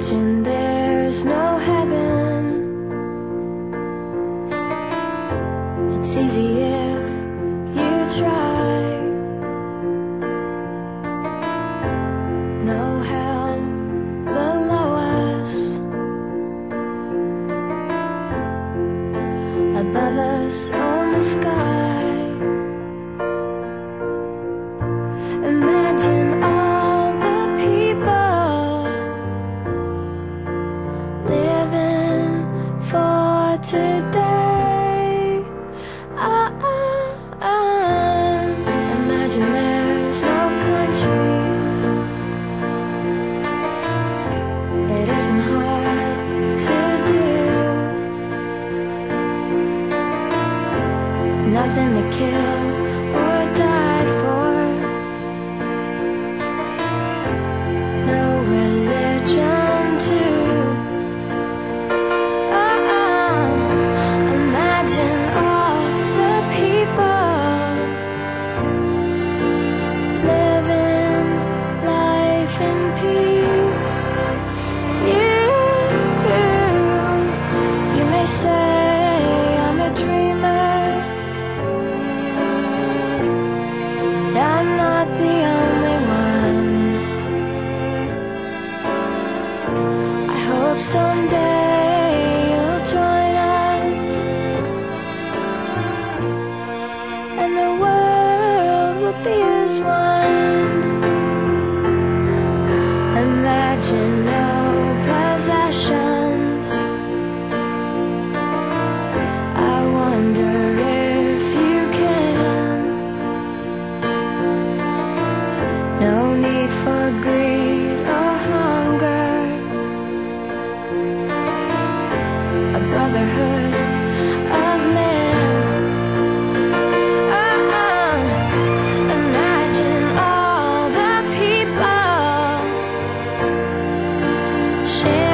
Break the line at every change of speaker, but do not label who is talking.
Imagine there's no heaven. It's easy if you try. No hell below us. Above us, only sky. Today. Ah, ah, ah. Imagine there's no countries. It isn't hard to do. Nothing to kill someday you'll join us And the world will be as one Imagine no possessions I wonder if you can No need for greed a brotherhood of men. Uh-huh. Imagine all the people. Share